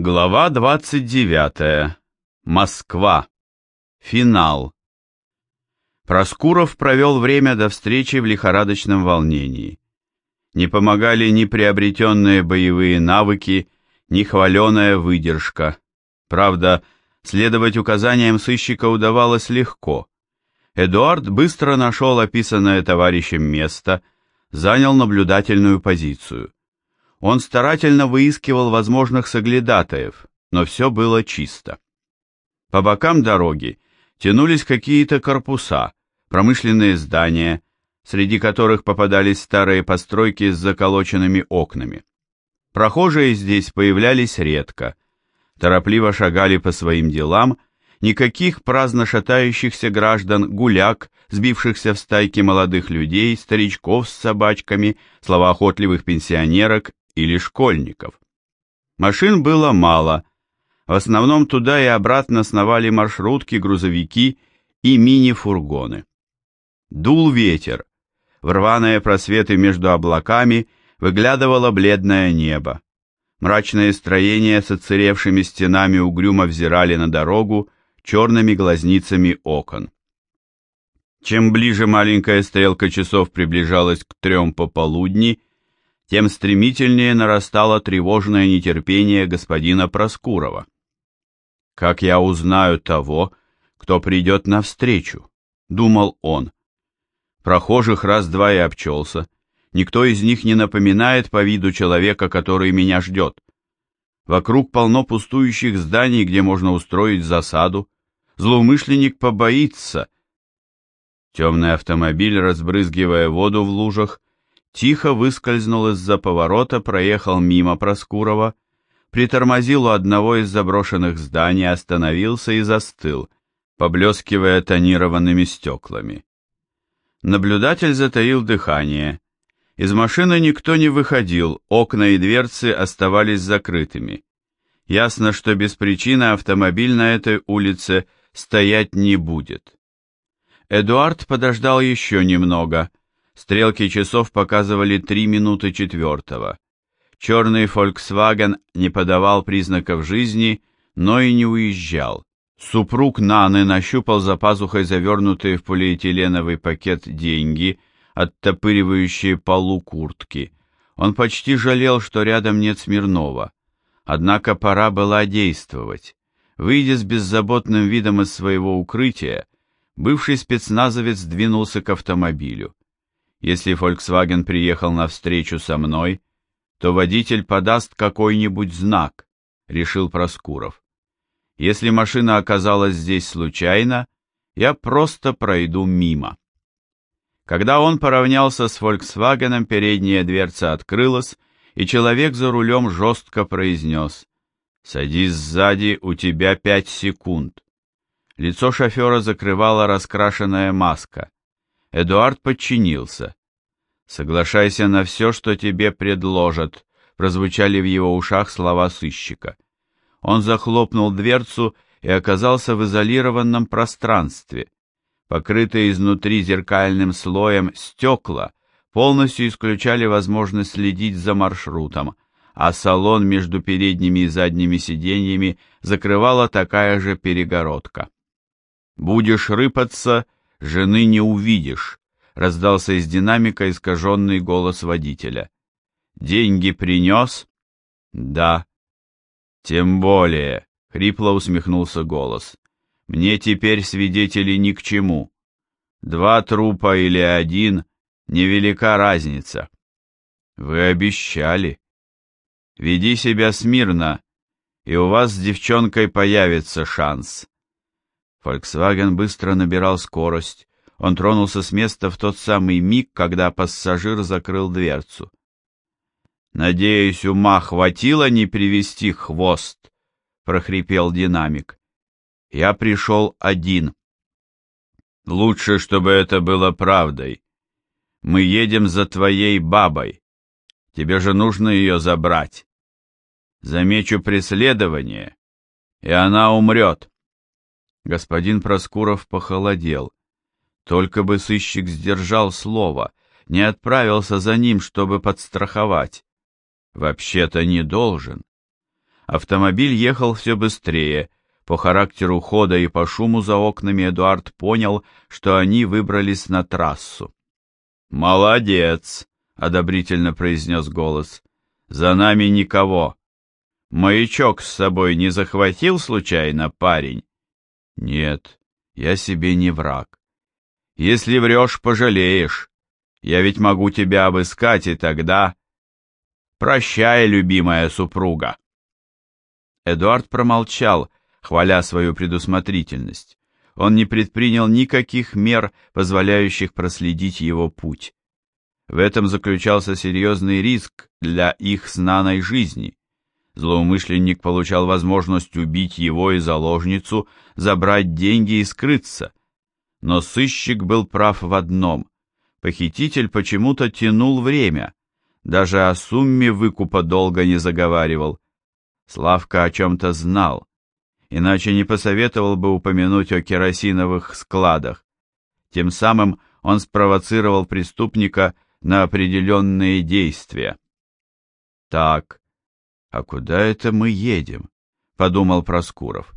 Глава 29. Москва. Финал. Проскуров провел время до встречи в лихорадочном волнении. Не помогали ни приобретенные боевые навыки, ни хваленая выдержка. Правда, следовать указаниям сыщика удавалось легко. Эдуард быстро нашел описанное товарищем место, занял наблюдательную позицию. Он старательно выискивал возможных соглядатаев, но все было чисто. По бокам дороги тянулись какие-то корпуса, промышленные здания, среди которых попадались старые постройки с заколоченными окнами. Прохожие здесь появлялись редко, торопливо шагали по своим делам, никаких праздно шатающихся граждан, гуляк, сбившихся в стайки молодых людей, старичков с собачками, словоохотливых пенсионерок или школьников. Машин было мало, в основном туда и обратно сновали маршрутки, грузовики и мини-фургоны. Дул ветер, в рваные просветы между облаками выглядывало бледное небо. Мрачные строения с отсыревшими стенами угрюмо взирали на дорогу черными глазницами окон. Чем ближе маленькая стрелка часов приближалась к трем пополудни, тем стремительнее нарастало тревожное нетерпение господина Проскурова. «Как я узнаю того, кто придет навстречу?» — думал он. Прохожих раз-два и обчелся. Никто из них не напоминает по виду человека, который меня ждет. Вокруг полно пустующих зданий, где можно устроить засаду. Злоумышленник побоится. Темный автомобиль, разбрызгивая воду в лужах, тихо выскользнул из-за поворота, проехал мимо Проскурова, притормозил у одного из заброшенных зданий, остановился и застыл, поблескивая тонированными стеклами. Наблюдатель затаил дыхание. Из машины никто не выходил, окна и дверцы оставались закрытыми. Ясно, что без причины автомобиль на этой улице стоять не будет. Эдуард подождал еще немного, Стрелки часов показывали три минуты четвертого. Черный Volkswagen не подавал признаков жизни, но и не уезжал. Супруг Наны нащупал за пазухой завернутые в полиэтиленовый пакет деньги, оттопыривающие полу куртки. Он почти жалел, что рядом нет Смирнова. Однако пора была действовать. Выйдя с беззаботным видом из своего укрытия, бывший спецназовец двинулся к автомобилю. Если Volkswagen приехал навстречу со мной, то водитель подаст какой-нибудь знак, решил Проскуров. Если машина оказалась здесь случайно, я просто пройду мимо. Когда он поравнялся с Volkswagen, передняя дверца открылась, и человек за рулем жестко произнес «Садись сзади, у тебя пять секунд». Лицо шофера закрывала раскрашенная маска. Эдуард подчинился. «Соглашайся на все, что тебе предложат», — прозвучали в его ушах слова сыщика. Он захлопнул дверцу и оказался в изолированном пространстве. Покрытые изнутри зеркальным слоем стекла полностью исключали возможность следить за маршрутом, а салон между передними и задними сиденьями закрывала такая же перегородка. «Будешь рыпаться», жены не увидишь», — раздался из динамика искаженный голос водителя. «Деньги принес?» «Да». «Тем более», — хрипло усмехнулся голос. «Мне теперь свидетели ни к чему. Два трупа или один — невелика разница». «Вы обещали». «Веди себя смирно, и у вас с девчонкой появится шанс». Volkswagen быстро набирал скорость. Он тронулся с места в тот самый миг, когда пассажир закрыл дверцу. «Надеюсь, ума хватило не привести хвост», — прохрипел динамик. «Я пришел один». «Лучше, чтобы это было правдой. Мы едем за твоей бабой. Тебе же нужно ее забрать. Замечу преследование, и она умрет». Господин Проскуров похолодел. Только бы сыщик сдержал слово, не отправился за ним, чтобы подстраховать. Вообще-то не должен. Автомобиль ехал все быстрее. По характеру хода и по шуму за окнами Эдуард понял, что они выбрались на трассу. «Молодец!» — одобрительно произнес голос. «За нами никого. Маячок с собой не захватил случайно парень?» «Нет, я себе не враг. Если врешь, пожалеешь. Я ведь могу тебя обыскать, и тогда...» «Прощай, любимая супруга!» Эдуард промолчал, хваля свою предусмотрительность. Он не предпринял никаких мер, позволяющих проследить его путь. В этом заключался серьезный риск для их знаной жизни. Злоумышленник получал возможность убить его и заложницу, забрать деньги и скрыться. Но сыщик был прав в одном. Похититель почему-то тянул время, даже о сумме выкупа долго не заговаривал. Славка о чем-то знал, иначе не посоветовал бы упомянуть о керосиновых складах. Тем самым он спровоцировал преступника на определенные действия. «Так, а куда это мы едем?» — подумал Проскуров.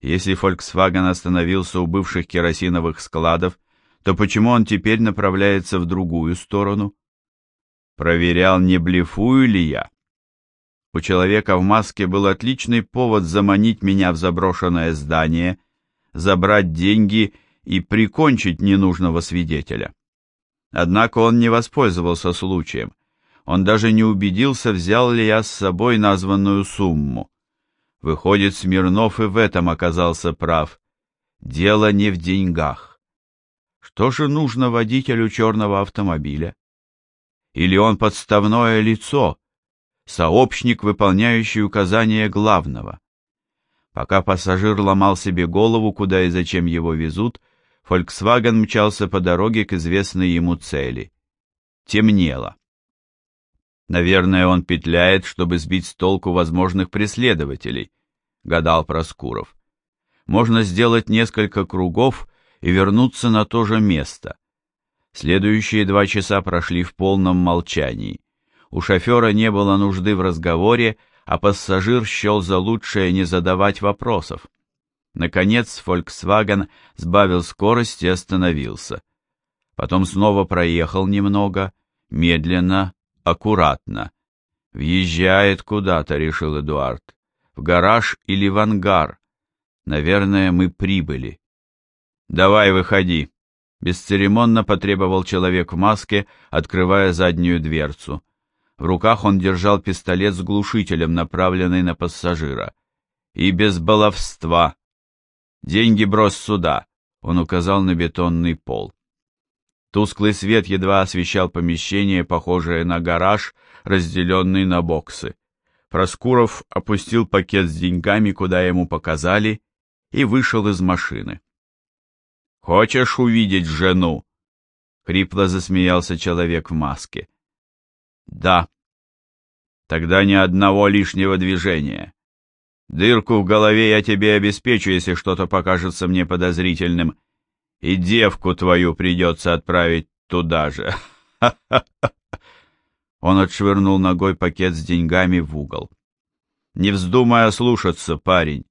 «Если Volkswagen остановился у бывших керосиновых складов, то почему он теперь направляется в другую сторону?» Проверял, не блефую ли я. У человека в маске был отличный повод заманить меня в заброшенное здание, забрать деньги и прикончить ненужного свидетеля. Однако он не воспользовался случаем. Он даже не убедился, взял ли я с собой названную сумму. Выходит, Смирнов и в этом оказался прав. Дело не в деньгах. Что же нужно водителю черного автомобиля? Или он подставное лицо, сообщник, выполняющий указания главного. Пока пассажир ломал себе голову, куда и зачем его везут, Volkswagen мчался по дороге к известной ему цели. Темнело. Наверное, он петляет, чтобы сбить с толку возможных преследователей, гадал Проскуров. Можно сделать несколько кругов и вернуться на то же место. Следующие два часа прошли в полном молчании. У шофера не было нужды в разговоре, а пассажир счел за лучшее не задавать вопросов. Наконец Volkswagen сбавил скорость и остановился. Потом снова проехал немного, медленно, аккуратно. «Въезжает куда-то», — решил Эдуард. «В гараж или в ангар? Наверное, мы прибыли». «Давай, выходи», — бесцеремонно потребовал человек в маске, открывая заднюю дверцу. В руках он держал пистолет с глушителем, направленный на пассажира. «И без баловства! Деньги брось сюда!» Он указал на бетонный пол. Тусклый свет едва освещал помещение, похожее на гараж, разделенный на боксы. Проскуров опустил пакет с деньгами, куда ему показали, и вышел из машины. «Хочешь увидеть жену?» — хрипло засмеялся человек в маске. «Да», Тогда ни одного лишнего движения. Дырку в голове я тебе обеспечу, если что-то покажется мне подозрительным. И девку твою придется отправить туда же. Он отшвырнул ногой пакет с деньгами в угол. Не вздумай ослушаться, парень.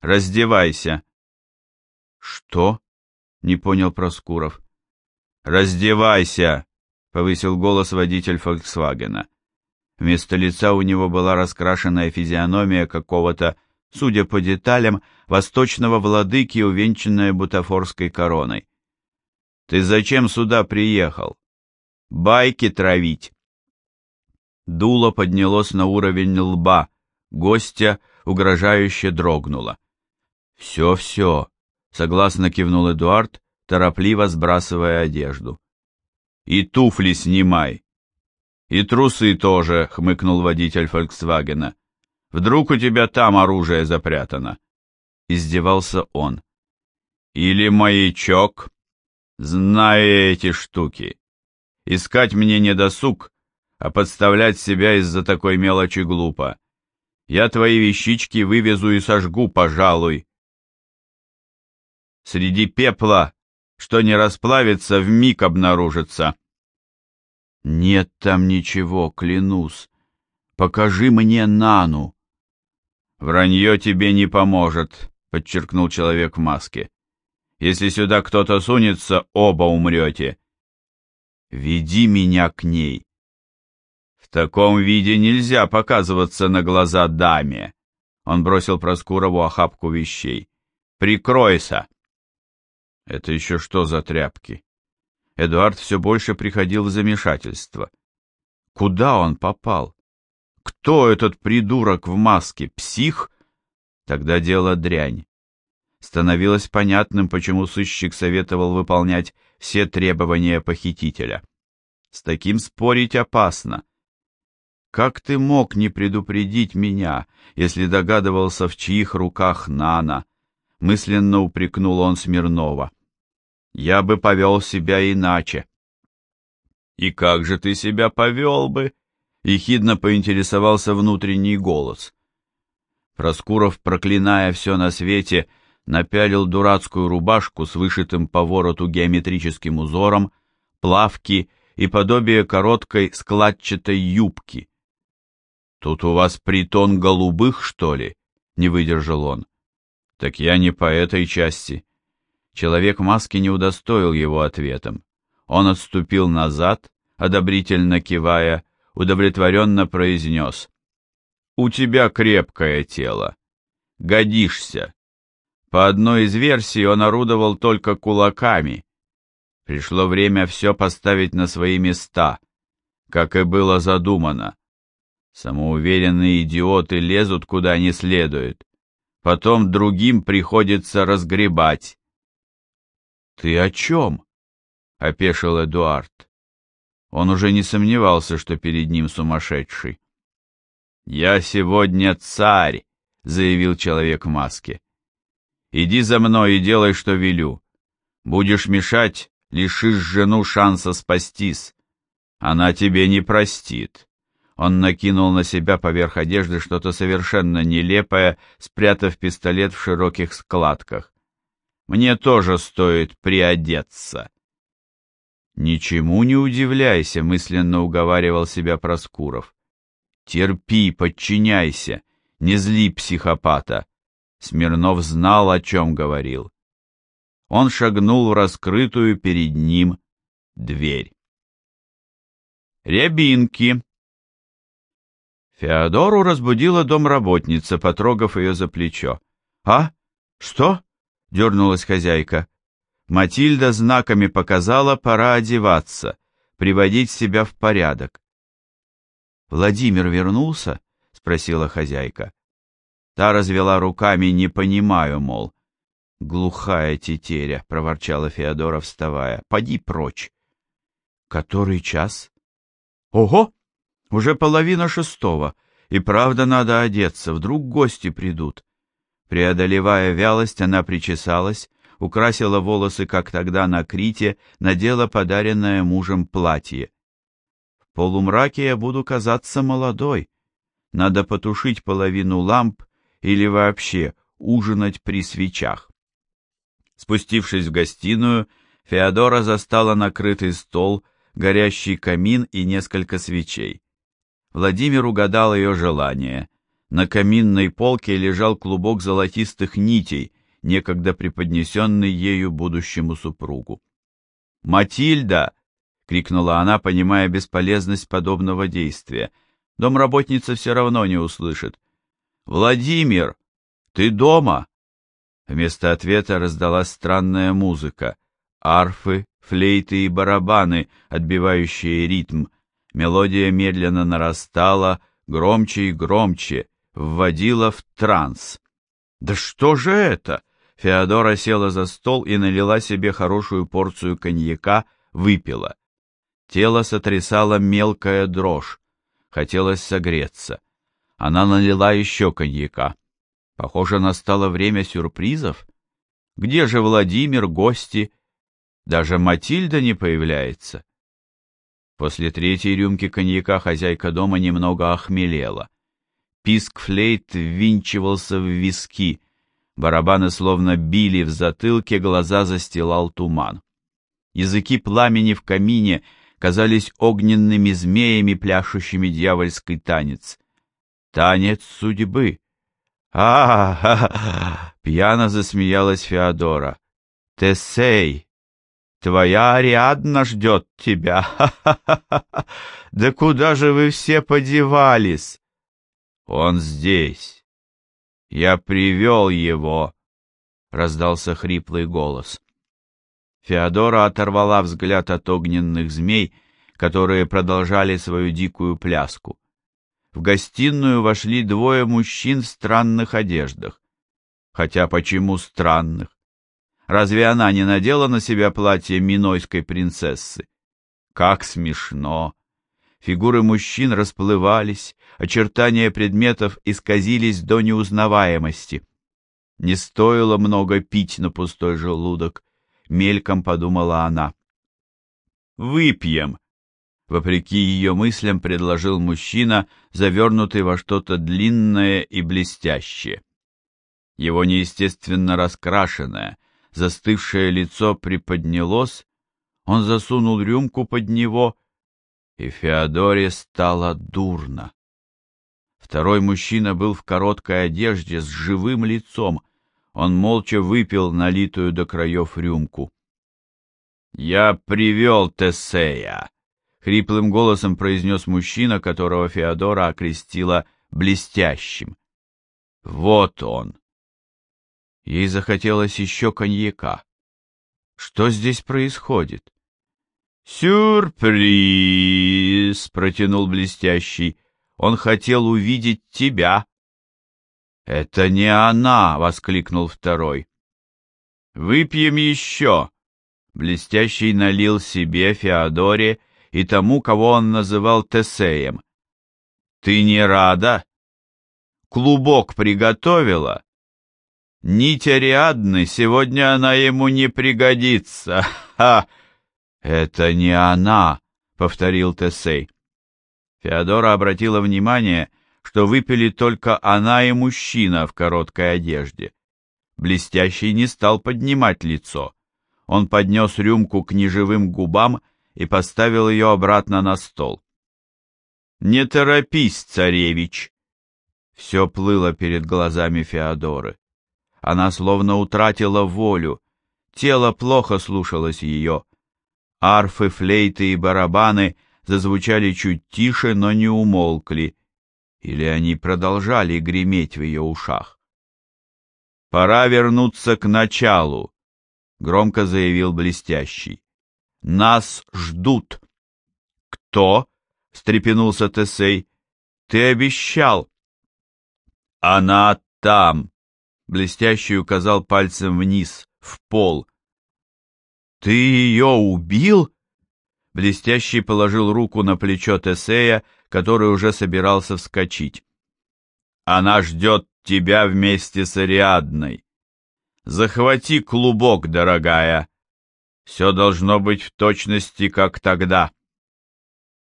Раздевайся. Что? Не понял Проскуров. Раздевайся, повысил голос водитель Фольксвагена. Вместо лица у него была раскрашенная физиономия какого-то, судя по деталям, восточного владыки, увенчанная бутафорской короной. «Ты зачем сюда приехал? Байки травить!» Дуло поднялось на уровень лба, гостя угрожающе дрогнуло. «Все-все», — согласно кивнул Эдуард, торопливо сбрасывая одежду. «И туфли снимай!» «И трусы тоже», — хмыкнул водитель «Фольксвагена». «Вдруг у тебя там оружие запрятано?» Издевался он. «Или маячок?» «Знаю эти штуки. Искать мне не досуг, а подставлять себя из-за такой мелочи глупо. Я твои вещички вывезу и сожгу, пожалуй. Среди пепла, что не расплавится, вмиг обнаружится». — 'Нет там ничего, клянусь. Покажи мне Нану. — «Вранье тебе не поможет», — подчеркнул человек в маске. «Если сюда кто-то сунется, оба умрете». «Веди меня к ней». «В таком виде нельзя показываться на глаза даме», — он бросил Проскурову охапку вещей. «Прикройся!» «Это еще что за тряпки?» Эдуард все больше приходил в замешательство. Куда он попал? Кто этот придурок в маске? Псих? Тогда дело дрянь. Становилось понятным, почему сыщик советовал выполнять все требования похитителя. С таким спорить опасно. Как ты мог не предупредить меня, если догадывался, в чьих руках Нана? Мысленно упрекнул он Смирнова я бы повел себя иначе. «И как же ты себя повел бы?» — ехидно поинтересовался внутренний голос. Проскуров, проклиная все на свете, напялил дурацкую рубашку с вышитым по вороту геометрическим узором, плавки и подобие короткой складчатой юбки. «Тут у вас притон голубых, что ли?» — не выдержал он. «Так я не по этой части. Человек в маске не удостоил его ответом. Он отступил назад, одобрительно кивая, удовлетворенно произнес. «У тебя крепкое тело. Годишься». По одной из версий он орудовал только кулаками. Пришло время все поставить на свои места, как и было задумано. Самоуверенные идиоты лезут куда не следует. Потом другим приходится разгребать. «Ты о чем?» — опешил Эдуард. Он уже не сомневался, что перед ним сумасшедший. «Я сегодня царь», — заявил человек в маске. «Иди за мной и делай, что велю. Будешь мешать, лишишь жену шанса спастись. Она тебе не простит». Он накинул на себя поверх одежды что-то совершенно нелепое, спрятав пистолет в широких складках. Мне тоже стоит приодеться. Ничему не удивляйся, мысленно уговаривал себя Проскуров. Терпи, подчиняйся, не зли психопата. Смирнов знал, о чем говорил. Он шагнул в раскрытую перед ним дверь. Рябинки. Феодору разбудила домработница, потрогав ее за плечо. «А? Что?» дернулась хозяйка. Матильда знаками показала, пора одеваться, приводить себя в порядок. «Владимир вернулся?» — спросила хозяйка. Та развела руками, не понимаю, мол. «Глухая тетеря», — проворчала Феодора, вставая. «Поди прочь». «Который час?» «Ого! Уже половина шестого, и правда надо одеться, вдруг гости придут». Преодолевая вялость, она причесалась, украсила волосы, как тогда на Крите, надела подаренное мужем платье. В полумраке я буду казаться молодой. Надо потушить половину ламп или вообще ужинать при свечах. Спустившись в гостиную, Феодора застала накрытый стол, горящий камин и несколько свечей. Владимир угадал ее желание. На каминной полке лежал клубок золотистых нитей, некогда преподнесенный ею будущему супругу. «Матильда!» — крикнула она, понимая бесполезность подобного действия. Домработница все равно не услышит. «Владимир! Ты дома?» Вместо ответа раздалась странная музыка. Арфы, флейты и барабаны, отбивающие ритм. Мелодия медленно нарастала, громче и громче, вводила в транс. «Да что же это?» Феодора села за стол и налила себе хорошую порцию коньяка, выпила. Тело сотрясало мелкая дрожь. Хотелось согреться. Она налила еще коньяка. Похоже, настало время сюрпризов. Где же Владимир, гости? Даже Матильда не появляется. После третьей рюмки коньяка хозяйка дома немного охмелела. Писк флейт ввинчивался в виски, барабаны словно били в затылке, глаза застилал туман. Языки пламени в камине казались огненными змеями, пляшущими дьявольский танец. Танец судьбы. а, -а, -а пьяно засмеялась Феодора. Тесей, твоя Ариадна ждет тебя. Ха-ха-ха! Да куда же вы все подевались? Он здесь. Я привел его, раздался хриплый голос. Феодора оторвала взгляд от огненных змей, которые продолжали свою дикую пляску. В гостиную вошли двое мужчин в странных одеждах. Хотя почему странных? Разве она не надела на себя платье минойской принцессы? Как смешно! Фигуры мужчин расплывались, очертания предметов исказились до неузнаваемости. Не стоило много пить на пустой желудок, мельком подумала она. «Выпьем!» Вопреки ее мыслям предложил мужчина, завернутый во что-то длинное и блестящее. Его неестественно раскрашенное, застывшее лицо приподнялось, он засунул рюмку под него, и Феодоре стало дурно. Второй мужчина был в короткой одежде с живым лицом, он молча выпил налитую до краев рюмку. «Я привел Тесея», — хриплым голосом произнес мужчина, которого Феодора окрестила блестящим. «Вот он». Ей захотелось еще коньяка. Что здесь происходит? «Сюрприз!» — протянул блестящий. «Он хотел увидеть тебя». «Это не она!» — воскликнул второй. «Выпьем еще!» Блестящий налил себе, Феодоре и тому, кого он называл Тесеем. «Ты не рада?» «Клубок приготовила?» Нить Ариадны, сегодня она ему не пригодится. Ха! Это не она, повторил Тесей. Феодора обратила внимание, что выпили только она и мужчина в короткой одежде. Блестящий не стал поднимать лицо. Он поднес рюмку к неживым губам и поставил ее обратно на стол. «Не торопись, царевич!» Все плыло перед глазами Феодоры. Она словно утратила волю, тело плохо слушалось ее. Арфы, флейты и барабаны зазвучали чуть тише, но не умолкли, или они продолжали греметь в ее ушах. «Пора вернуться к началу», — громко заявил Блестящий. «Нас ждут». «Кто?» — встрепенулся Тесей. «Ты обещал». «Она там», Блестящий указал пальцем вниз, в пол. «Ты ее убил?» Блестящий положил руку на плечо Тесея, который уже собирался вскочить. «Она ждет тебя вместе с Ариадной. Захвати клубок, дорогая. Все должно быть в точности, как тогда».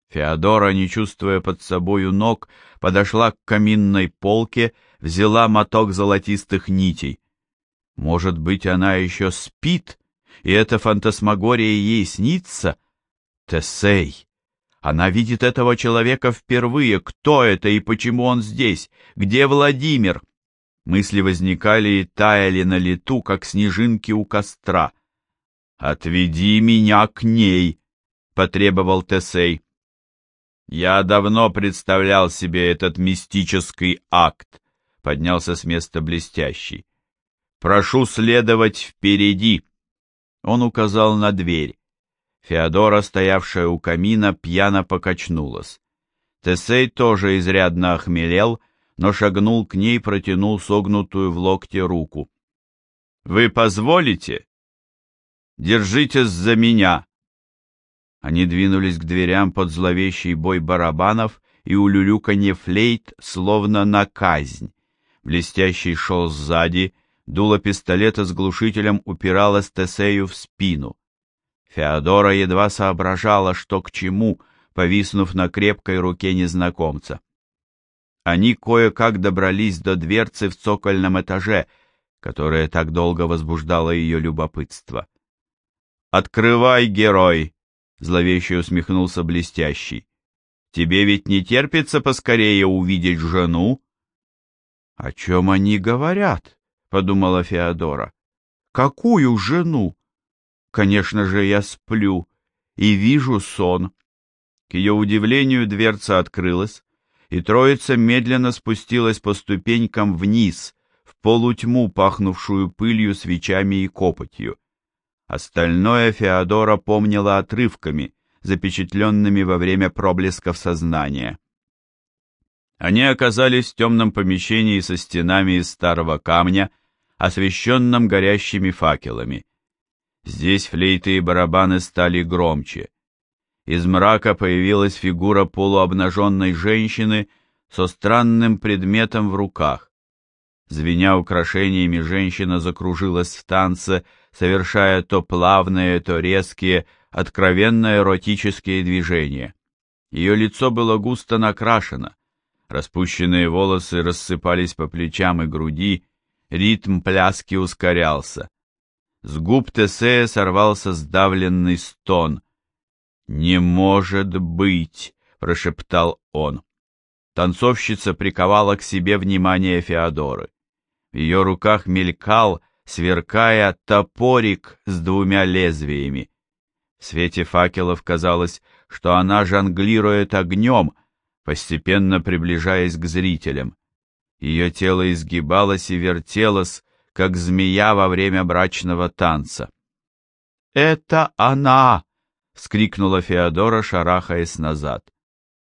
Феодора, не чувствуя под собою ног, подошла к каминной полке взяла моток золотистых нитей. Может быть, она еще спит, и эта фантасмагория ей снится? Тесей! Она видит этого человека впервые. Кто это и почему он здесь? Где Владимир? Мысли возникали и таяли на лету, как снежинки у костра. «Отведи меня к ней!» — потребовал Тесей. Я давно представлял себе этот мистический акт поднялся с места блестящий. «Прошу следовать впереди!» Он указал на дверь. Феодора, стоявшая у камина, пьяно покачнулась. Тесей тоже изрядно охмелел, но шагнул к ней, протянул согнутую в локте руку. «Вы позволите?» «Держитесь за меня!» Они двинулись к дверям под зловещий бой барабанов и улюлюканье флейт, словно на казнь. Блестящий шел сзади, дуло пистолета с глушителем упиралось Тесею в спину. Феодора едва соображала, что к чему, повиснув на крепкой руке незнакомца. Они кое-как добрались до дверцы в цокольном этаже, которая так долго возбуждала ее любопытство. «Открывай, герой!» — зловеще усмехнулся блестящий. «Тебе ведь не терпится поскорее увидеть жену?» «О чем они говорят?» — подумала Феодора. «Какую жену?» «Конечно же, я сплю и вижу сон». К ее удивлению дверца открылась, и троица медленно спустилась по ступенькам вниз, в полутьму, пахнувшую пылью, свечами и копотью. Остальное Феодора помнила отрывками, запечатленными во время проблесков сознания. Они оказались в темном помещении со стенами из старого камня, освещенном горящими факелами. Здесь флейты и барабаны стали громче. Из мрака появилась фигура полуобнаженной женщины со странным предметом в руках. Звеня украшениями, женщина закружилась в танце, совершая то плавные, то резкие, откровенно эротические движения. Ее лицо было густо накрашено, Распущенные волосы рассыпались по плечам и груди, ритм пляски ускорялся. С губ Тесея сорвался сдавленный стон. «Не может быть!» — прошептал он. Танцовщица приковала к себе внимание Феодоры. В ее руках мелькал, сверкая, топорик с двумя лезвиями. В свете факелов казалось, что она жонглирует огнем — постепенно приближаясь к зрителям. Ее тело изгибалось и вертелось, как змея во время брачного танца. «Это она!» — вскрикнула Феодора, шарахаясь назад.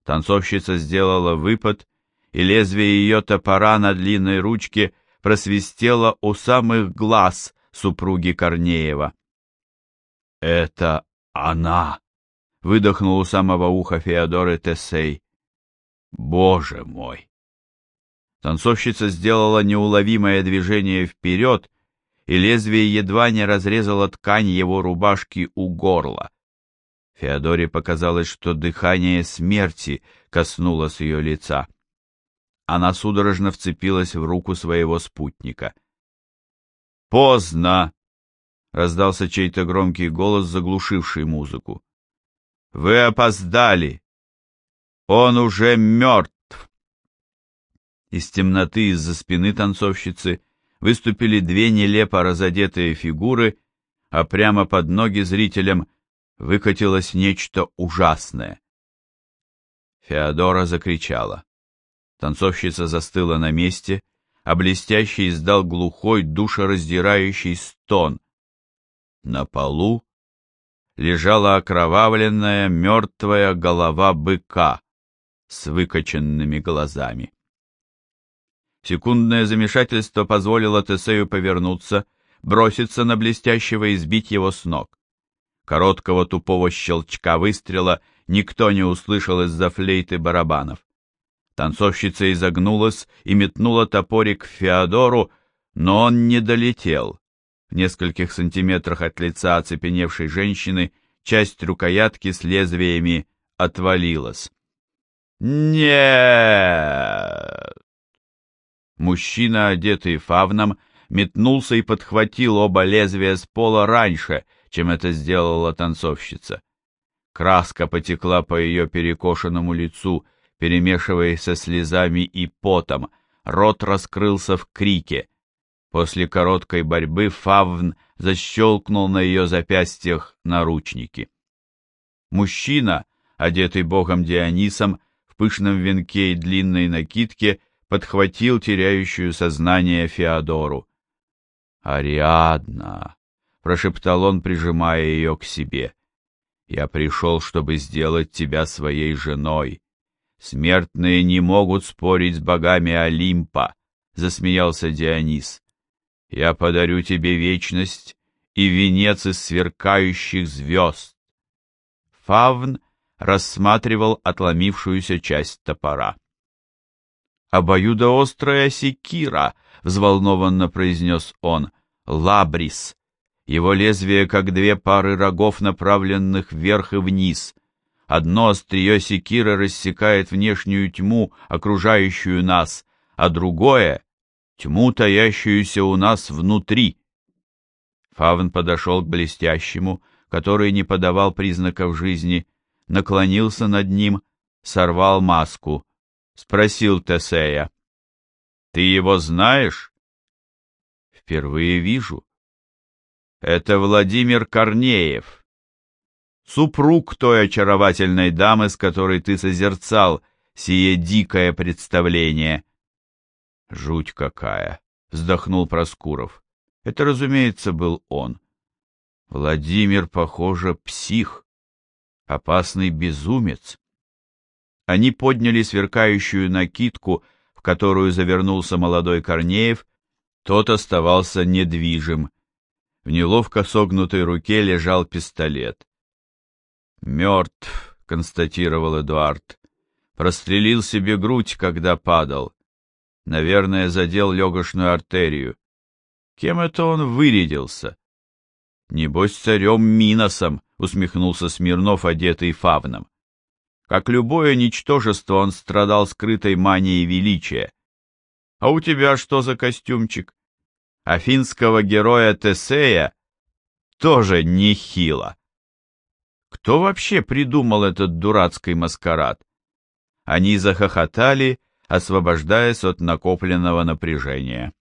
Танцовщица сделала выпад, и лезвие ее топора на длинной ручке просвистело у самых глаз супруги Корнеева. «Это она!» — выдохнул у самого уха Феодоры Тесей. Боже мой! Танцовщица сделала неуловимое движение вперед, и лезвие едва не разрезало ткань его рубашки у горла. Феодоре показалось, что дыхание смерти коснулось ее лица. Она судорожно вцепилась в руку своего спутника. «Поздно!» — раздался чей-то громкий голос, заглушивший музыку. «Вы опоздали! Он уже мертв!» Из темноты из-за спины танцовщицы выступили две нелепо разодетые фигуры, а прямо под ноги зрителям выкатилось нечто ужасное. Феодора закричала. Танцовщица застыла на месте, а блестящий издал глухой, душераздирающий стон. На полу лежала окровавленная мертвая голова быка с выкоченными глазами. Секундное замешательство позволило Тесею повернуться, броситься на блестящего и сбить его с ног. Короткого тупого щелчка выстрела никто не услышал из-за флейты барабанов. Танцовщица изогнулась и метнула топорик в Феодору, но он не долетел. В нескольких сантиметрах от лица оцепеневшей женщины часть рукоятки с лезвиями отвалилась. Нет! Мужчина, одетый фавном, метнулся и подхватил оба лезвия с пола раньше, чем это сделала танцовщица. Краска потекла по ее перекошенному лицу, перемешиваясь со слезами и потом, рот раскрылся в крике. После короткой борьбы Фавн защелкнул на ее запястьях наручники. Мужчина, одетый богом Дионисом, пышном венке и длинной накидке подхватил теряющую сознание Феодору. «Ариадна!» — прошептал он, прижимая ее к себе. «Я пришел, чтобы сделать тебя своей женой. Смертные не могут спорить с богами Олимпа», — засмеялся Дионис. «Я подарю тебе вечность и венец из сверкающих звезд». Фавн рассматривал отломившуюся часть топора. «Обоюдоострая секира!» — взволнованно произнес он. «Лабрис!» Его лезвие, как две пары рогов, направленных вверх и вниз. Одно острие секира рассекает внешнюю тьму, окружающую нас, а другое — тьму, таящуюся у нас внутри. Фавн подошел к блестящему, который не подавал признаков жизни, — наклонился над ним, сорвал маску, спросил Тесея. Ты его знаешь? Впервые вижу. Это Владимир Корнеев, супруг той очаровательной дамы, с которой ты созерцал сие дикое представление. Жуть какая, вздохнул Проскуров. Это, разумеется, был он. Владимир, похоже, псих, опасный безумец. Они подняли сверкающую накидку, в которую завернулся молодой Корнеев, тот оставался недвижим. В неловко согнутой руке лежал пистолет. «Мертв», — констатировал Эдуард. «Прострелил себе грудь, когда падал. Наверное, задел легочную артерию. Кем это он вырядился?» «Небось, царем Миносом», — усмехнулся Смирнов, одетый фавном. Как любое ничтожество, он страдал скрытой манией величия. «А у тебя что за костюмчик?» Афинского героя Тесея тоже нехило. Кто вообще придумал этот дурацкий маскарад? Они захохотали, освобождаясь от накопленного напряжения.